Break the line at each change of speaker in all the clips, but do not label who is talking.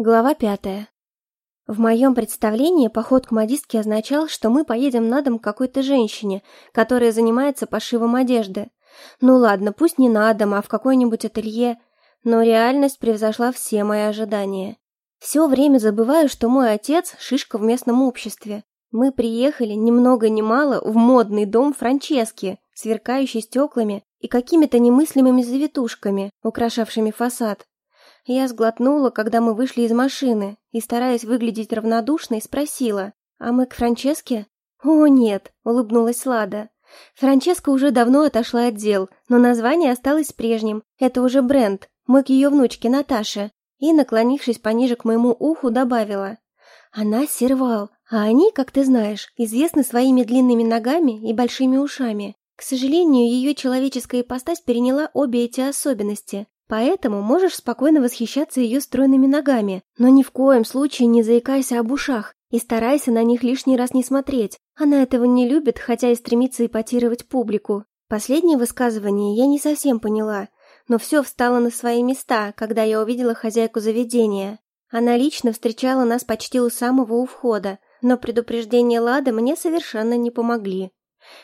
Глава пятая. В моем представлении поход к модистке означал, что мы поедем на дом к какой-то женщине, которая занимается пошивом одежды. Ну ладно, пусть не на дом, а в какое-нибудь ателье, но реальность превзошла все мои ожидания. Все время забываю, что мой отец – шишка в местном обществе. Мы приехали ни много ни мало в модный дом Франчески, сверкающий стеклами и какими-то немыслимыми завитушками, украшавшими фасад. Я сглотнула, когда мы вышли из машины, и, стараясь выглядеть равнодушной, спросила, «А мы к Франческе?» «О, нет», — улыбнулась Лада. Франческа уже давно отошла от дел, но название осталось прежним. Это уже бренд. Мы к ее внучке Наташе. И, наклонившись пониже к моему уху, добавила. Она сервал, а они, как ты знаешь, известны своими длинными ногами и большими ушами. К сожалению, ее человеческая ипостась переняла обе эти особенности. Поэтому можешь спокойно восхищаться ее стройными ногами, но ни в коем случае не заикайся об ушах и старайся на них лишний раз не смотреть. Она этого не любит, хотя и стремится ипотировать публику. Последнее высказывание я не совсем поняла, но все встало на свои места, когда я увидела хозяйку заведения. Она лично встречала нас почти у самого у входа, но предупреждения Лады мне совершенно не помогли.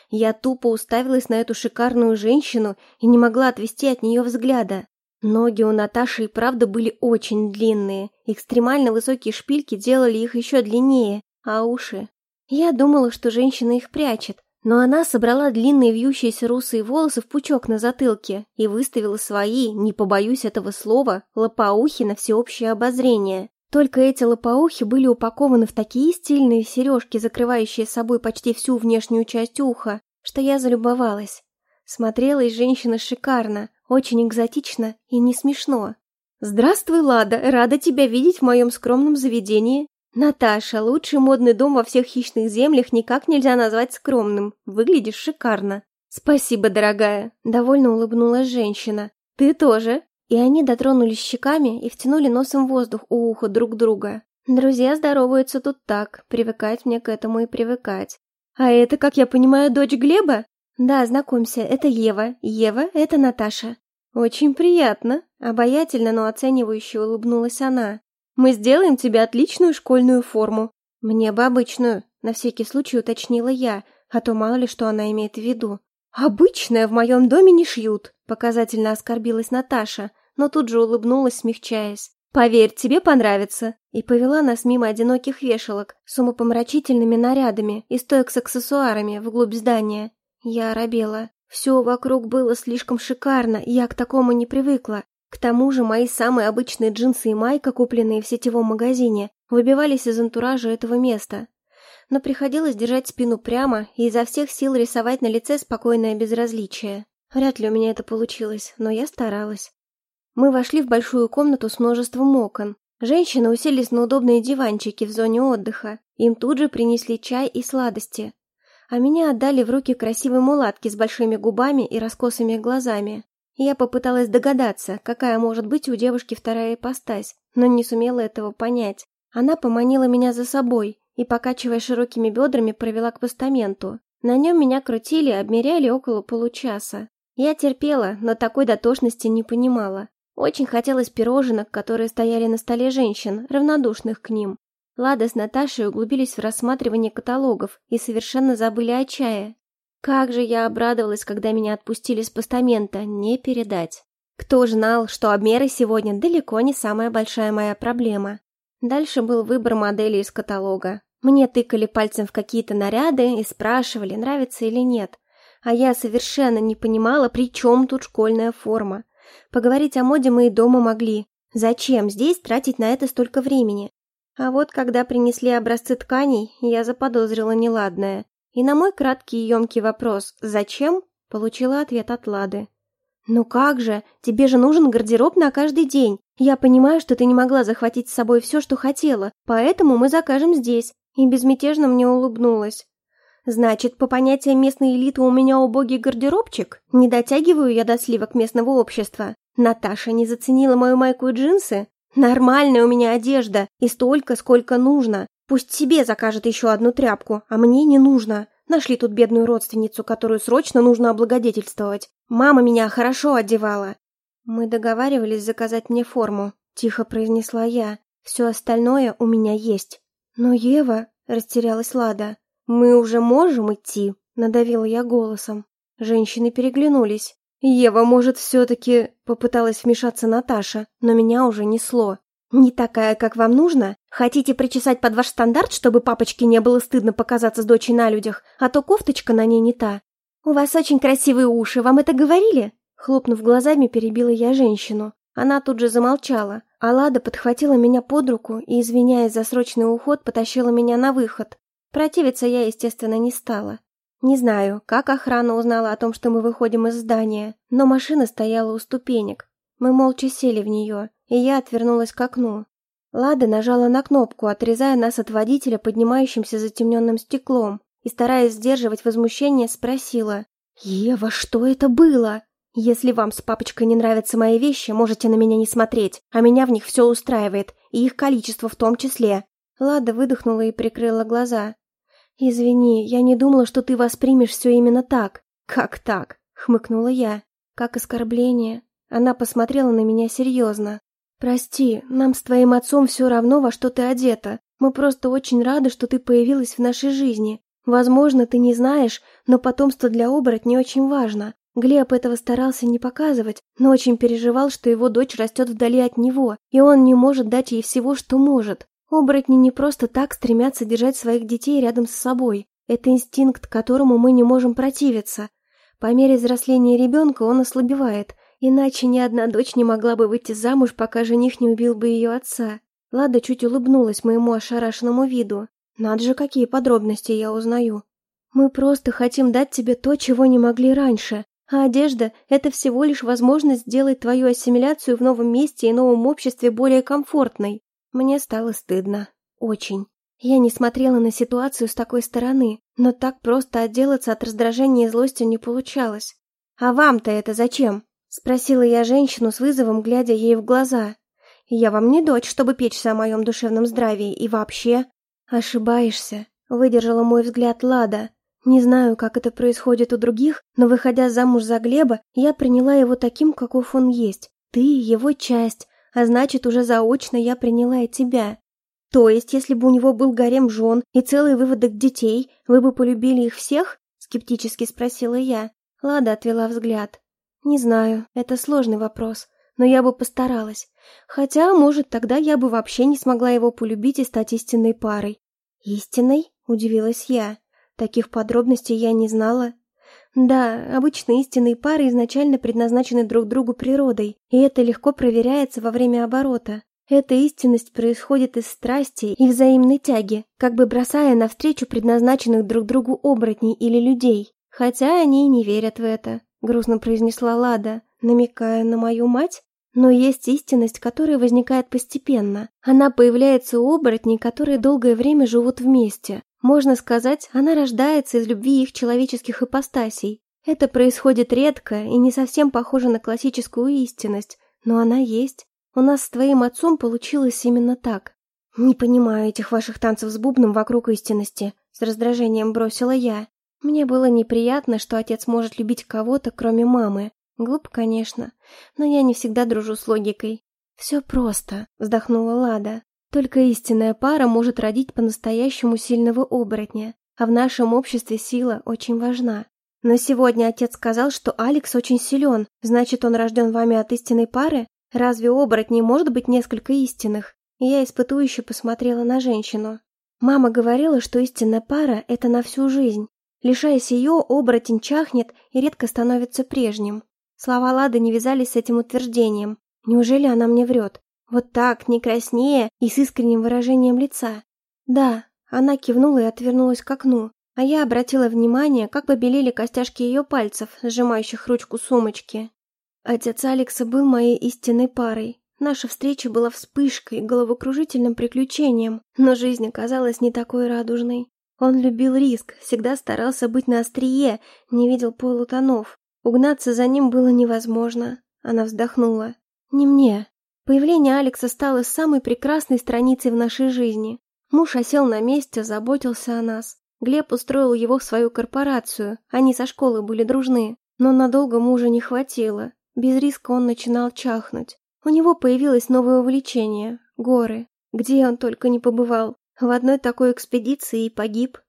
Я тупо уставилась на эту шикарную женщину и не могла отвести от нее взгляда. Ноги у Наташи и правда были очень длинные. Экстремально высокие шпильки делали их еще длиннее, а уши... Я думала, что женщина их прячет, но она собрала длинные вьющиеся русые волосы в пучок на затылке и выставила свои, не побоюсь этого слова, лопоухи на всеобщее обозрение. Только эти лопоухи были упакованы в такие стильные сережки, закрывающие собой почти всю внешнюю часть уха, что я залюбовалась. Смотрелась женщина шикарно, очень экзотично и не смешно. «Здравствуй, Лада, рада тебя видеть в моем скромном заведении. Наташа, лучший модный дом во всех хищных землях никак нельзя назвать скромным. Выглядишь шикарно». «Спасибо, дорогая», — довольно улыбнулась женщина. «Ты тоже». И они дотронулись щеками и втянули носом воздух у уха друг друга. Друзья здороваются тут так, привыкать мне к этому и привыкать. «А это, как я понимаю, дочь Глеба?» «Да, знакомься, это Ева. Ева — это Наташа». «Очень приятно», — обаятельно, но оценивающе улыбнулась она. «Мы сделаем тебе отличную школьную форму». «Мне бы обычную», — на всякий случай уточнила я, а то мало ли что она имеет в виду. «Обычная в моем доме не шьют», — показательно оскорбилась Наташа, но тут же улыбнулась, смягчаясь. «Поверь, тебе понравится!» И повела нас мимо одиноких вешалок с умопомрачительными нарядами и стоек с аксессуарами вглубь здания. Я оробела. Все вокруг было слишком шикарно, я к такому не привыкла. К тому же мои самые обычные джинсы и майка, купленные в сетевом магазине, выбивались из антуража этого места. Но приходилось держать спину прямо и изо всех сил рисовать на лице спокойное безразличие. Вряд ли у меня это получилось, но я старалась. Мы вошли в большую комнату с множеством окон. Женщины уселись на удобные диванчики в зоне отдыха. Им тут же принесли чай и сладости а меня отдали в руки красивой мулатки с большими губами и раскосыми глазами. Я попыталась догадаться, какая может быть у девушки вторая ипостась, но не сумела этого понять. Она поманила меня за собой и, покачивая широкими бедрами, провела к постаменту. На нем меня крутили обмеряли около получаса. Я терпела, но такой дотошности не понимала. Очень хотелось пироженок, которые стояли на столе женщин, равнодушных к ним. Лада с Наташей углубились в рассматривание каталогов и совершенно забыли о чае. Как же я обрадовалась, когда меня отпустили с постамента, не передать. Кто знал, что обмеры сегодня далеко не самая большая моя проблема. Дальше был выбор модели из каталога. Мне тыкали пальцем в какие-то наряды и спрашивали, нравится или нет. А я совершенно не понимала, при чем тут школьная форма. Поговорить о моде мы и дома могли. Зачем здесь тратить на это столько времени? А вот когда принесли образцы тканей, я заподозрила неладное. И на мой краткий и емкий вопрос «Зачем?» получила ответ от Лады. «Ну как же, тебе же нужен гардероб на каждый день. Я понимаю, что ты не могла захватить с собой все, что хотела, поэтому мы закажем здесь». И безмятежно мне улыбнулась. «Значит, по понятиям местной элиты у меня убогий гардеробчик? Не дотягиваю я до сливок местного общества? Наташа не заценила мою майку и джинсы? Нормальная у меня одежда, и столько, сколько нужно. Пусть себе закажет еще одну тряпку, а мне не нужно. Нашли тут бедную родственницу, которую срочно нужно облагодетельствовать. Мама меня хорошо одевала. Мы договаривались заказать мне форму, тихо произнесла я. Все остальное у меня есть. Но Ева, растерялась Лада, мы уже можем идти, надавила я голосом. Женщины переглянулись. Ева, может, все-таки попыталась вмешаться Наташа, но меня уже несло. «Не такая, как вам нужно? Хотите причесать под ваш стандарт, чтобы папочке не было стыдно показаться с дочей на людях, а то кофточка на ней не та? У вас очень красивые уши, вам это говорили?» Хлопнув глазами, перебила я женщину. Она тут же замолчала, а Лада подхватила меня под руку и, извиняясь за срочный уход, потащила меня на выход. Противиться я, естественно, не стала. Не знаю, как охрана узнала о том, что мы выходим из здания, но машина стояла у ступенек. Мы молча сели в нее, и я отвернулась к окну. Лада нажала на кнопку, отрезая нас от водителя, поднимающимся затемненным стеклом, и, стараясь сдерживать возмущение, спросила. «Ева, что это было? Если вам с папочкой не нравятся мои вещи, можете на меня не смотреть, а меня в них все устраивает, и их количество в том числе». Лада выдохнула и прикрыла глаза. «Извини, я не думала, что ты воспримешь все именно так». «Как так?» — хмыкнула я. «Как оскорбление». Она посмотрела на меня серьезно. «Прости, нам с твоим отцом все равно, во что ты одета. Мы просто очень рады, что ты появилась в нашей жизни. Возможно, ты не знаешь, но потомство для оборотней очень важно. Глеб этого старался не показывать, но очень переживал, что его дочь растет вдали от него, и он не может дать ей всего, что может. Оборотни не просто так стремятся держать своих детей рядом с собой. Это инстинкт, которому мы не можем противиться. По мере взросления ребенка он ослабевает, иначе ни одна дочь не могла бы выйти замуж, пока жених не убил бы ее отца. Лада чуть улыбнулась моему ошарашенному виду. Надо же, какие подробности я узнаю. Мы просто хотим дать тебе то, чего не могли раньше. А одежда – это всего лишь возможность сделать твою ассимиляцию в новом месте и новом обществе более комфортной. Мне стало стыдно. Очень. Я не смотрела на ситуацию с такой стороны, но так просто отделаться от раздражения и злости не получалось. «А вам-то это зачем?» – спросила я женщину с вызовом, глядя ей в глаза. «Я вам не дочь, чтобы печься о моем душевном здравии, и вообще...» «Ошибаешься», — выдержала мой взгляд Лада. «Не знаю, как это происходит у других, но, выходя замуж за Глеба, я приняла его таким, каков он есть. Ты — его часть, а значит, уже заочно я приняла и тебя. То есть, если бы у него был гарем жен и целый выводок детей, вы бы полюбили их всех?» — скептически спросила я. Лада отвела взгляд. «Не знаю, это сложный вопрос, но я бы постаралась. Хотя, может, тогда я бы вообще не смогла его полюбить и стать истинной парой. «Истинной?» – удивилась я. Таких подробностей я не знала. Да, обычно истинные пары изначально предназначены друг другу природой, и это легко проверяется во время оборота. Эта истинность происходит из страсти и взаимной тяги, как бы бросая навстречу предназначенных друг другу оборотней или людей. Хотя они и не верят в это, грустно произнесла Лада, намекая на мою мать. Но есть истинность, которая возникает постепенно. Она появляется у оборотней, которые долгое время живут вместе. Можно сказать, она рождается из любви их человеческих ипостасей. Это происходит редко и не совсем похоже на классическую истинность, но она есть. У нас с твоим отцом получилось именно так. Не понимаю этих ваших танцев с бубном вокруг истинности, с раздражением бросила я. Мне было неприятно, что отец может любить кого-то, кроме мамы. Глупо, конечно, но я не всегда дружу с логикой. «Все просто», — вздохнула Лада. «Только истинная пара может родить по-настоящему сильного оборотня, а в нашем обществе сила очень важна. Но сегодня отец сказал, что Алекс очень силен, значит, он рожден вами от истинной пары? Разве оборотней может быть несколько истинных?» Я испытующе посмотрела на женщину. Мама говорила, что истинная пара — это на всю жизнь. Лишаясь ее, оборотень чахнет и редко становится прежним. Слова Лады не вязались с этим утверждением. Неужели она мне врет? Вот так, не краснее и с искренним выражением лица. Да, она кивнула и отвернулась к окну, а я обратила внимание, как побелели костяшки ее пальцев, сжимающих ручку сумочки. Отец Алекса был моей истинной парой. Наша встреча была вспышкой, головокружительным приключением, но жизнь оказалась не такой радужной. Он любил риск, всегда старался быть на острие, не видел полутонов. Угнаться за ним было невозможно. Она вздохнула. Не мне. Появление Алекса стало самой прекрасной страницей в нашей жизни. Муж осел на месте, заботился о нас. Глеб устроил его в свою корпорацию, они со школы были дружны. Но надолго мужа не хватило. Без риска он начинал чахнуть. У него появилось новое увлечение – горы. Где он только не побывал. В одной такой экспедиции и погиб.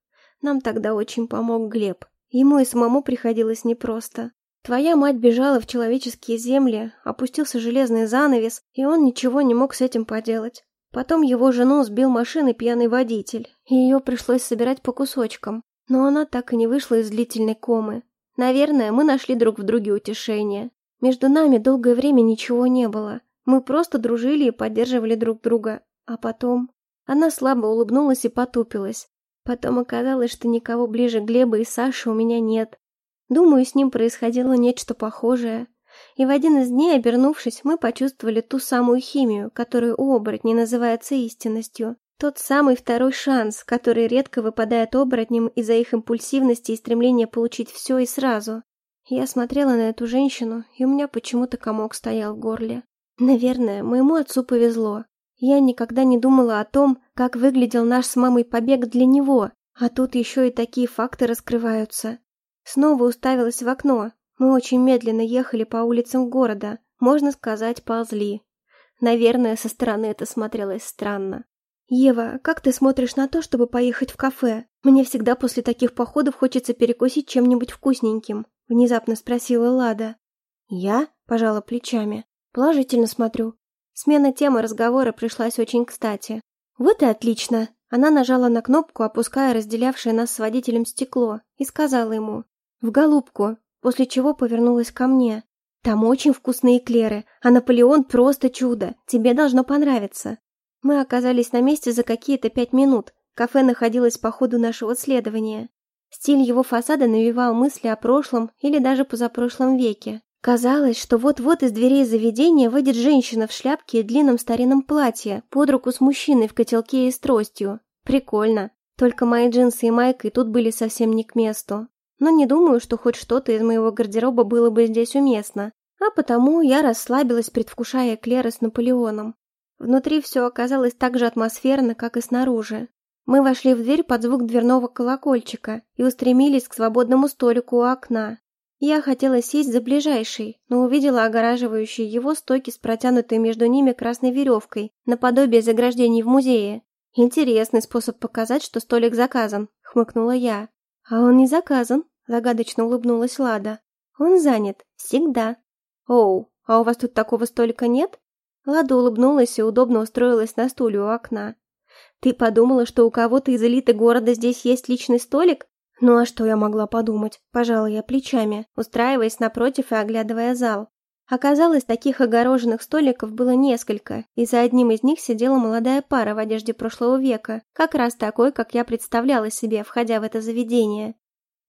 Нам тогда очень помог Глеб. Ему и самому приходилось непросто. Твоя мать бежала в человеческие земли, опустился железный занавес, и он ничего не мог с этим поделать. Потом его жену сбил машиной пьяный водитель, и ее пришлось собирать по кусочкам. Но она так и не вышла из длительной комы. Наверное, мы нашли друг в друге утешение. Между нами долгое время ничего не было. Мы просто дружили и поддерживали друг друга. А потом... Она слабо улыбнулась и потупилась. Потом оказалось, что никого ближе Глеба и Саши у меня нет. Думаю, с ним происходило нечто похожее. И в один из дней, обернувшись, мы почувствовали ту самую химию, которую у оборотней называется истинностью. Тот самый второй шанс, который редко выпадает оборотням из-за их импульсивности и стремления получить все и сразу. Я смотрела на эту женщину, и у меня почему-то комок стоял в горле. Наверное, моему отцу повезло. Я никогда не думала о том, как выглядел наш с мамой побег для него, а тут еще и такие факты раскрываются. Снова уставилась в окно. Мы очень медленно ехали по улицам города, можно сказать, ползли. Наверное, со стороны это смотрелось странно. «Ева, как ты смотришь на то, чтобы поехать в кафе? Мне всегда после таких походов хочется перекусить чем-нибудь вкусненьким», — внезапно спросила Лада. «Я?» — пожала плечами. «Положительно смотрю». Смена темы разговора пришлась очень кстати. «Вот и отлично!» Она нажала на кнопку, опуская разделявшее нас с водителем стекло, и сказала ему в голубку, после чего повернулась ко мне. Там очень вкусные эклеры, а Наполеон просто чудо, тебе должно понравиться. Мы оказались на месте за какие-то пять минут. Кафе находилось по ходу нашего следования. Стиль его фасада навевал мысли о прошлом или даже позапрошлом веке. Казалось, что вот-вот из дверей заведения выйдет женщина в шляпке и длинном старинном платье, под руку с мужчиной в котелке и с тростью. Прикольно. Только мои джинсы и майка и тут были совсем не к месту но не думаю, что хоть что-то из моего гардероба было бы здесь уместно, а потому я расслабилась, предвкушая эклеры с Наполеоном. Внутри все оказалось так же атмосферно, как и снаружи. Мы вошли в дверь под звук дверного колокольчика и устремились к свободному столику у окна. Я хотела сесть за ближайший, но увидела огораживающие его стойки с протянутой между ними красной веревкой, наподобие заграждений в музее. «Интересный способ показать, что столик заказан», — хмыкнула я. «А он не заказан», — загадочно улыбнулась Лада. «Он занят. Всегда». «Оу, а у вас тут такого столика нет?» Лада улыбнулась и удобно устроилась на стуле у окна. «Ты подумала, что у кого-то из элиты города здесь есть личный столик?» «Ну а что я могла подумать?» Пожала я плечами, устраиваясь напротив и оглядывая зал. Оказалось, таких огороженных столиков было несколько, и за одним из них сидела молодая пара в одежде прошлого века, как раз такой, как я представляла себе, входя в это заведение.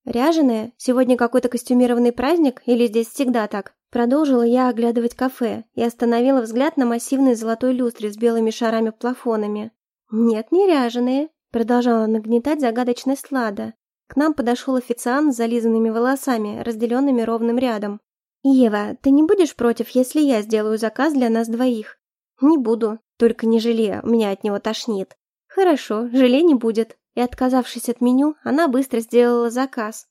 «Ряженая? Сегодня какой-то костюмированный праздник? Или здесь всегда так?» Продолжила я оглядывать кафе и остановила взгляд на массивной золотой люстре с белыми шарами-плафонами. «Нет, не ряженые», — продолжала нагнетать загадочность Лада. К нам подошел официант с зализанными волосами, разделенными ровным рядом. «Ева, ты не будешь против, если я сделаю заказ для нас двоих?» «Не буду. Только не желе, меня от него тошнит». «Хорошо, желе не будет». И, отказавшись от меню, она быстро сделала заказ.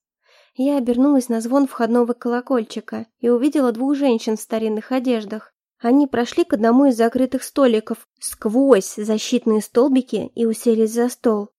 Я обернулась на звон входного колокольчика и увидела двух женщин в старинных одеждах. Они прошли к одному из закрытых столиков сквозь защитные столбики и уселись за стол.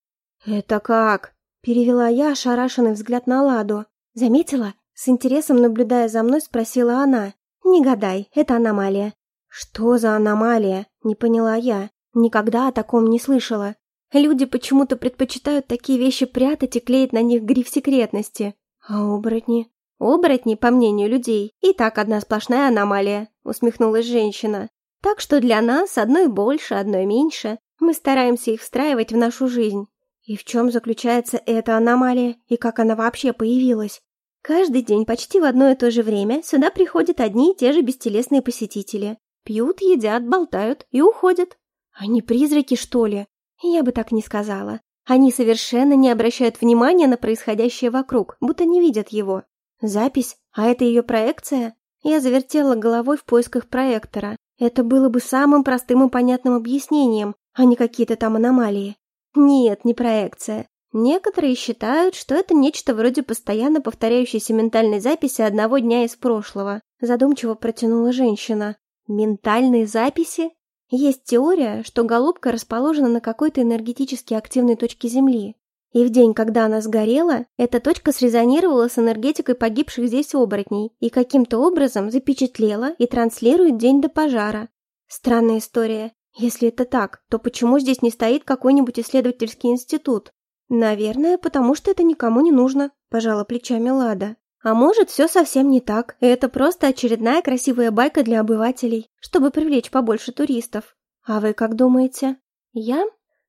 «Это как?» – перевела я ошарашенный взгляд на Ладу. «Заметила? С интересом наблюдая за мной, спросила она. «Не гадай, это аномалия». «Что за аномалия?» – не поняла я. Никогда о таком не слышала. Люди почему-то предпочитают такие вещи прятать и клеить на них гриф секретности. А оборотни? Оборотни, по мнению людей, и так одна сплошная аномалия, усмехнулась женщина. Так что для нас одной больше, одной меньше. Мы стараемся их встраивать в нашу жизнь. И в чем заключается эта аномалия, и как она вообще появилась? Каждый день почти в одно и то же время сюда приходят одни и те же бестелесные посетители. Пьют, едят, болтают и уходят. Они призраки, что ли? Я бы так не сказала. Они совершенно не обращают внимания на происходящее вокруг, будто не видят его. Запись? А это ее проекция? Я завертела головой в поисках проектора. Это было бы самым простым и понятным объяснением, а не какие-то там аномалии. Нет, не проекция. Некоторые считают, что это нечто вроде постоянно повторяющейся ментальной записи одного дня из прошлого. Задумчиво протянула женщина. Ментальные записи? Есть теория, что голубка расположена на какой-то энергетически активной точке Земли. И в день, когда она сгорела, эта точка срезонировала с энергетикой погибших здесь оборотней и каким-то образом запечатлела и транслирует день до пожара. Странная история. Если это так, то почему здесь не стоит какой-нибудь исследовательский институт? Наверное, потому что это никому не нужно, пожала плечами Лада. А может, все совсем не так, это просто очередная красивая байка для обывателей, чтобы привлечь побольше туристов. А вы как думаете? Я?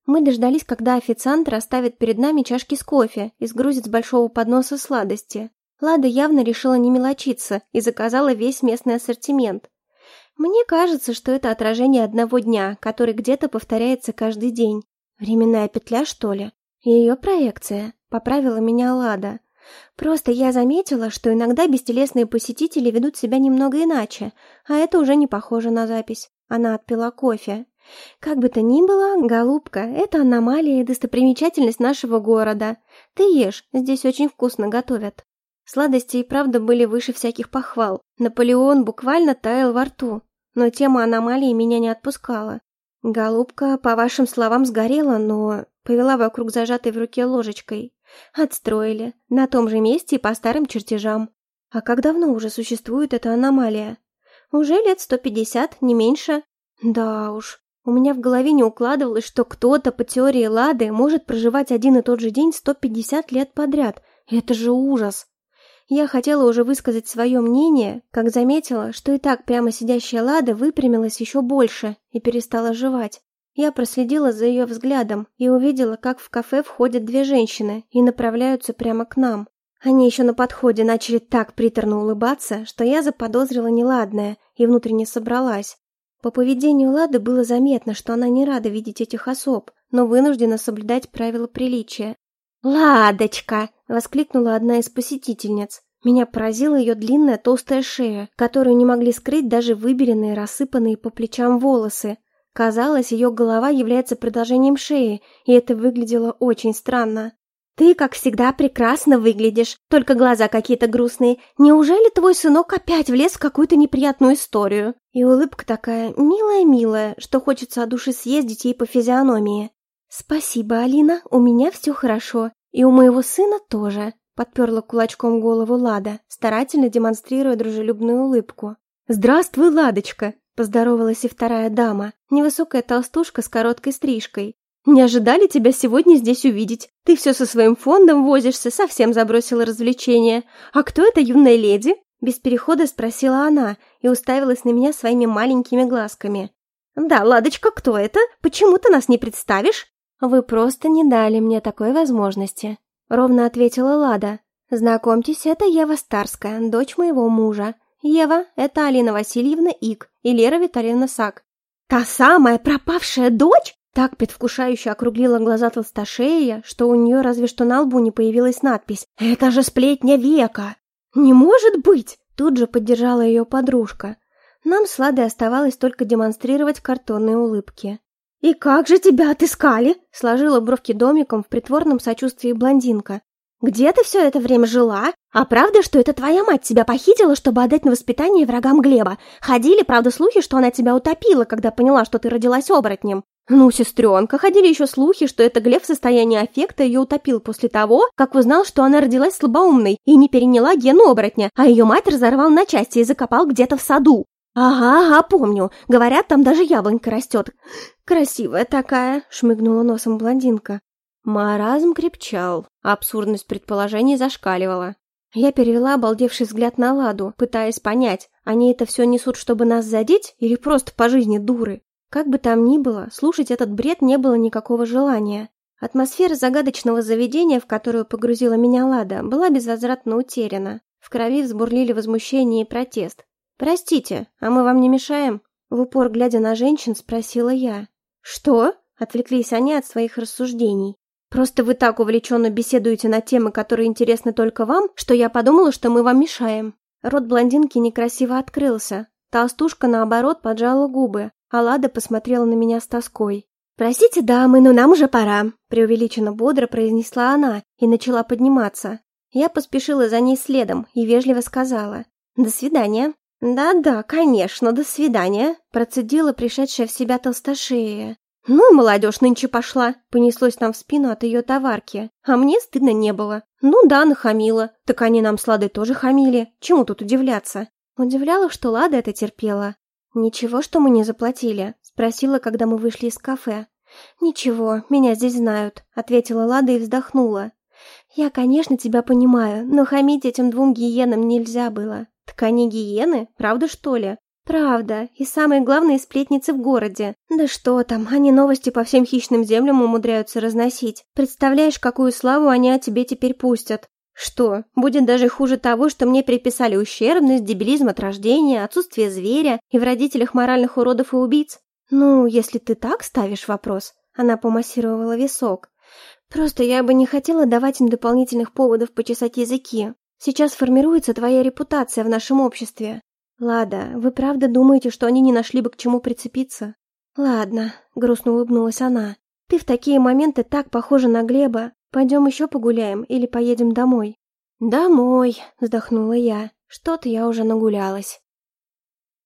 Мы дождались, когда официант расставит перед нами чашки с кофе и сгрузит с большого подноса сладости. Лада явно решила не мелочиться и заказала весь местный ассортимент. Мне кажется, что это отражение одного дня, который где-то повторяется каждый день. Временная петля, что ли? Ее проекция, поправила меня Лада. Просто я заметила, что иногда бестелесные посетители ведут себя немного иначе, а это уже не похоже на запись. Она отпила кофе. Как бы то ни было, голубка, это аномалия и достопримечательность нашего города. Ты ешь, здесь очень вкусно готовят. Сладости и правда были выше всяких похвал. Наполеон буквально таял во рту. Но тема аномалии меня не отпускала. Голубка, по вашим словам, сгорела, но повела вокруг зажатой в руке ложечкой. Отстроили. На том же месте и по старым чертежам. А как давно уже существует эта аномалия? Уже лет сто пятьдесят, не меньше. Да уж. У меня в голове не укладывалось, что кто-то по теории Лады может проживать один и тот же день сто пятьдесят лет подряд. Это же ужас. Я хотела уже высказать свое мнение, как заметила, что и так прямо сидящая Лада выпрямилась еще больше и перестала жевать. Я проследила за ее взглядом и увидела, как в кафе входят две женщины и направляются прямо к нам. Они еще на подходе начали так приторно улыбаться, что я заподозрила неладное и внутренне собралась. По поведению Лады было заметно, что она не рада видеть этих особ, но вынуждена соблюдать правила приличия. «Ладочка!» — воскликнула одна из посетительниц. Меня поразила ее длинная толстая шея, которую не могли скрыть даже выбеленные, рассыпанные по плечам волосы, Казалось, ее голова является продолжением шеи, и это выглядело очень странно. «Ты, как всегда, прекрасно выглядишь, только глаза какие-то грустные. Неужели твой сынок опять влез в какую-то неприятную историю?» И улыбка такая милая-милая, что хочется от души съездить ей по физиономии. «Спасибо, Алина, у меня все хорошо. И у моего сына тоже», — подперла кулачком голову Лада, старательно демонстрируя дружелюбную улыбку. «Здравствуй, Ладочка!» Поздоровалась и вторая дама, невысокая толстушка с короткой стрижкой. «Не ожидали тебя сегодня здесь увидеть. Ты все со своим фондом возишься, совсем забросила развлечения. А кто эта юная леди?» Без перехода спросила она и уставилась на меня своими маленькими глазками. «Да, Ладочка, кто это? Почему ты нас не представишь?» «Вы просто не дали мне такой возможности», — ровно ответила Лада. «Знакомьтесь, это Ева Старская, дочь моего мужа. Ева — это Алина Васильевна Ик и Лера Витальевна Сак. «Та самая пропавшая дочь?» Так предвкушающе округлила глаза толстошея, что у нее разве что на лбу не появилась надпись «Это же сплетня века!» «Не может быть!» Тут же поддержала ее подружка. Нам с Ладой оставалось только демонстрировать картонные улыбки. «И как же тебя отыскали?» Сложила бровки домиком в притворном сочувствии блондинка. Где ты все это время жила? А правда, что это твоя мать тебя похитила, чтобы отдать на воспитание врагам Глеба? Ходили, правда, слухи, что она тебя утопила, когда поняла, что ты родилась оборотнем. Ну, сестренка, ходили еще слухи, что это Глеб в состоянии аффекта ее утопил после того, как узнал, что она родилась слабоумной и не переняла ген оборотня, а ее мать разорвал на части и закопал где-то в саду. «Ага, ага, помню. Говорят, там даже яблонька растет. Красивая такая», — шмыгнула носом блондинка. Маразм крепчал, абсурдность предположений зашкаливала. Я перевела обалдевший взгляд на Ладу, пытаясь понять, они это все несут, чтобы нас задеть, или просто по жизни дуры. Как бы там ни было, слушать этот бред не было никакого желания. Атмосфера загадочного заведения, в которую погрузила меня Лада, была безвозвратно утеряна. В крови взбурлили возмущение и протест. «Простите, а мы вам не мешаем?» В упор глядя на женщин, спросила я. «Что?» — отвлеклись они от своих рассуждений. Просто вы так увлеченно беседуете на темы, которые интересны только вам, что я подумала, что мы вам мешаем». Рот блондинки некрасиво открылся. Толстушка, наоборот, поджала губы, а Лада посмотрела на меня с тоской. «Простите, дамы, но нам уже пора», — преувеличенно бодро произнесла она и начала подниматься. Я поспешила за ней следом и вежливо сказала «До свидания». «Да-да, конечно, до свидания», — процедила пришедшая в себя толстошея. «Ну молодежь нынче пошла», — понеслось нам в спину от ее товарки. А мне стыдно не было. Ну да, нахамила. Так они нам с Ладой тоже хамили. Чему тут удивляться? Удивляло, что Лада это терпела. «Ничего, что мы не заплатили?» — спросила, когда мы вышли из кафе. «Ничего, меня здесь знают», — ответила Лада и вздохнула. «Я, конечно, тебя понимаю, но хамить этим двум гиенам нельзя было». «Так они гиены? Правда, что ли?» «Правда. И самые главные сплетницы в городе. Да что там, они новости по всем хищным землям умудряются разносить. Представляешь, какую славу они о тебе теперь пустят?» «Что, будет даже хуже того, что мне приписали ущербность, дебилизм от рождения, отсутствие зверя и в родителях моральных уродов и убийц?» «Ну, если ты так ставишь вопрос...» Она помассировала висок. «Просто я бы не хотела давать им дополнительных поводов почесать языки. Сейчас формируется твоя репутация в нашем обществе. Лада, вы правда думаете, что они не нашли бы к чему прицепиться? Ладно, грустно улыбнулась она. Ты в такие моменты так похожа на Глеба. Пойдем еще погуляем или поедем домой? Домой, вздохнула я. Что-то я уже нагулялась.